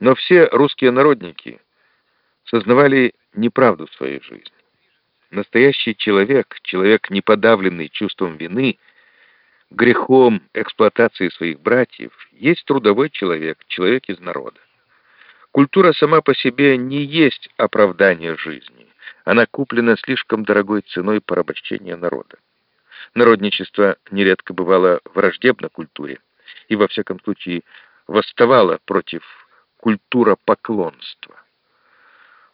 Но все русские народники сознавали неправду своей жизни. Настоящий человек, человек, не подавленный чувством вины, грехом эксплуатации своих братьев, есть трудовой человек, человек из народа. Культура сама по себе не есть оправдание жизни. Она куплена слишком дорогой ценой порабощения народа. Народничество нередко бывало враждебно культуре и, во всяком случае, восставало против культура поклонства.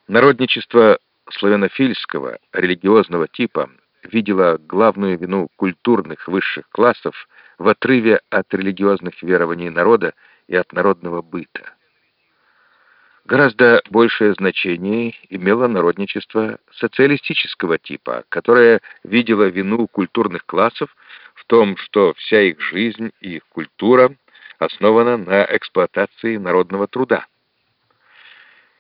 Народничество славянофильского религиозного типа видело главную вину культурных высших классов в отрыве от религиозных верований народа и от народного быта. Гораздо большее значение имело народничество социалистического типа, которое видело вину культурных классов в том, что вся их жизнь и их культура основана на эксплуатации народного труда.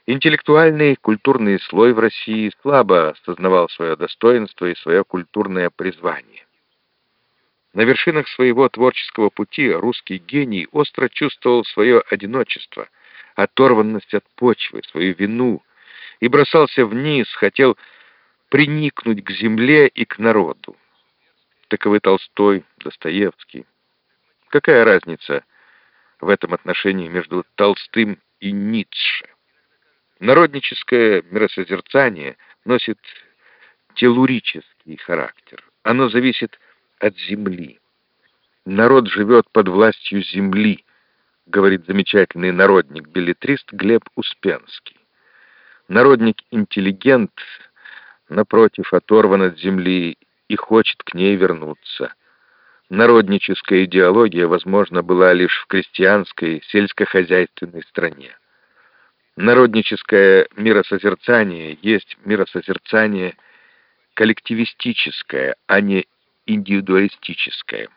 Интеллектуальный культурный слой в России слабо осознавал свое достоинство и свое культурное призвание. На вершинах своего творческого пути русский гений остро чувствовал свое одиночество, оторванность от почвы, свою вину, и бросался вниз, хотел приникнуть к земле и к народу. Таковы Толстой, Достоевский. Какая разница в этом отношении между Толстым и Ницше? Народническое миросозерцание носит телурический характер. Оно зависит от земли. Народ живет под властью земли, говорит замечательный народник-билетрист Глеб Успенский. Народник-интеллигент, напротив, оторван от земли и хочет к ней вернуться. Народническая идеология, возможно, была лишь в крестьянской, сельскохозяйственной стране. Народническое миросозерцание есть миросозерцание коллективистическое, а не индивидуалистическое.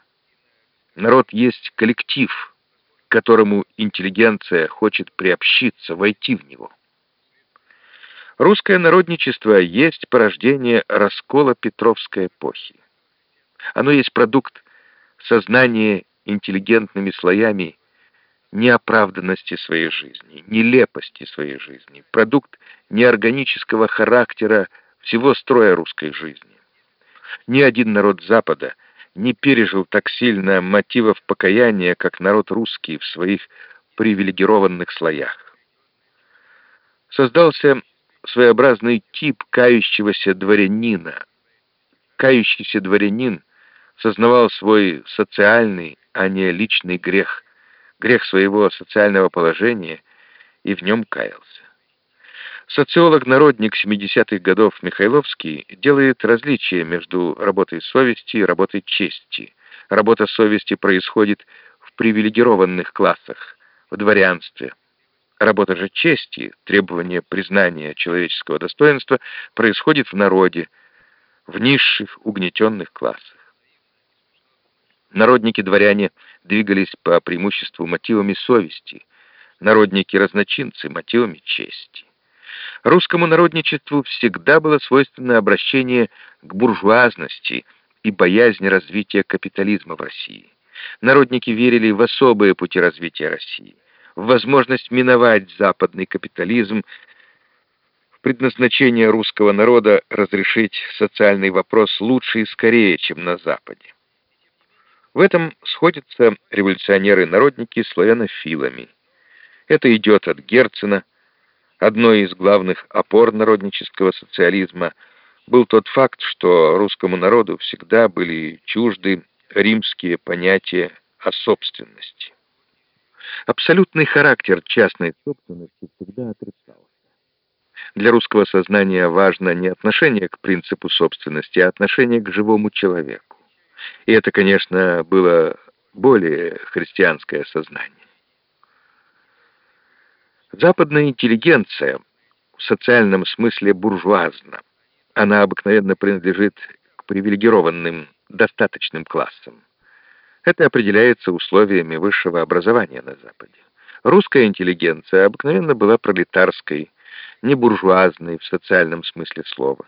Народ есть коллектив, к которому интеллигенция хочет приобщиться, войти в него. Русское народничество есть порождение раскола Петровской эпохи. Оно есть продукт сознания интеллигентными слоями неоправданности своей жизни, нелепости своей жизни, продукт неорганического характера всего строя русской жизни. Ни один народ Запада не пережил так сильно мотивов покаяния, как народ русский в своих привилегированных слоях. Создался своеобразный тип кающегося дворянина. Кающийся дворянин сознавал свой социальный, а не личный грех – грех своего социального положения и в нем каялся. Социолог-народник 70-х годов Михайловский делает различие между работой совести и работой чести. Работа совести происходит в привилегированных классах, в дворянстве. Работа же чести, требование признания человеческого достоинства, происходит в народе, в низших угнетенных классах. Народники-дворяне двигались по преимуществу мотивами совести, народники-разночинцы — мотивами чести. Русскому народничеству всегда было свойственно обращение к буржуазности и боязнь развития капитализма в России. Народники верили в особые пути развития России, в возможность миновать западный капитализм, в предназначение русского народа разрешить социальный вопрос лучше и скорее, чем на Западе. В этом сходятся революционеры-народники славянофилами. Это идет от Герцена. Одной из главных опор народнического социализма был тот факт, что русскому народу всегда были чужды римские понятия о собственности. Абсолютный характер частной собственности всегда отрицался. Для русского сознания важно не отношение к принципу собственности, а отношение к живому человеку. И это, конечно, было более христианское сознание. Западная интеллигенция в социальном смысле буржуазна. Она обыкновенно принадлежит к привилегированным достаточным классам. Это определяется условиями высшего образования на Западе. Русская интеллигенция обыкновенно была пролетарской, не буржуазной в социальном смысле слова.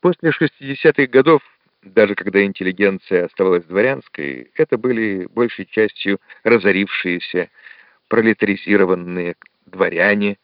После 60-х годов даже когда интеллигенция оставалась дворянской, это были большей частью разорившиеся, пролетаризированные дворяне,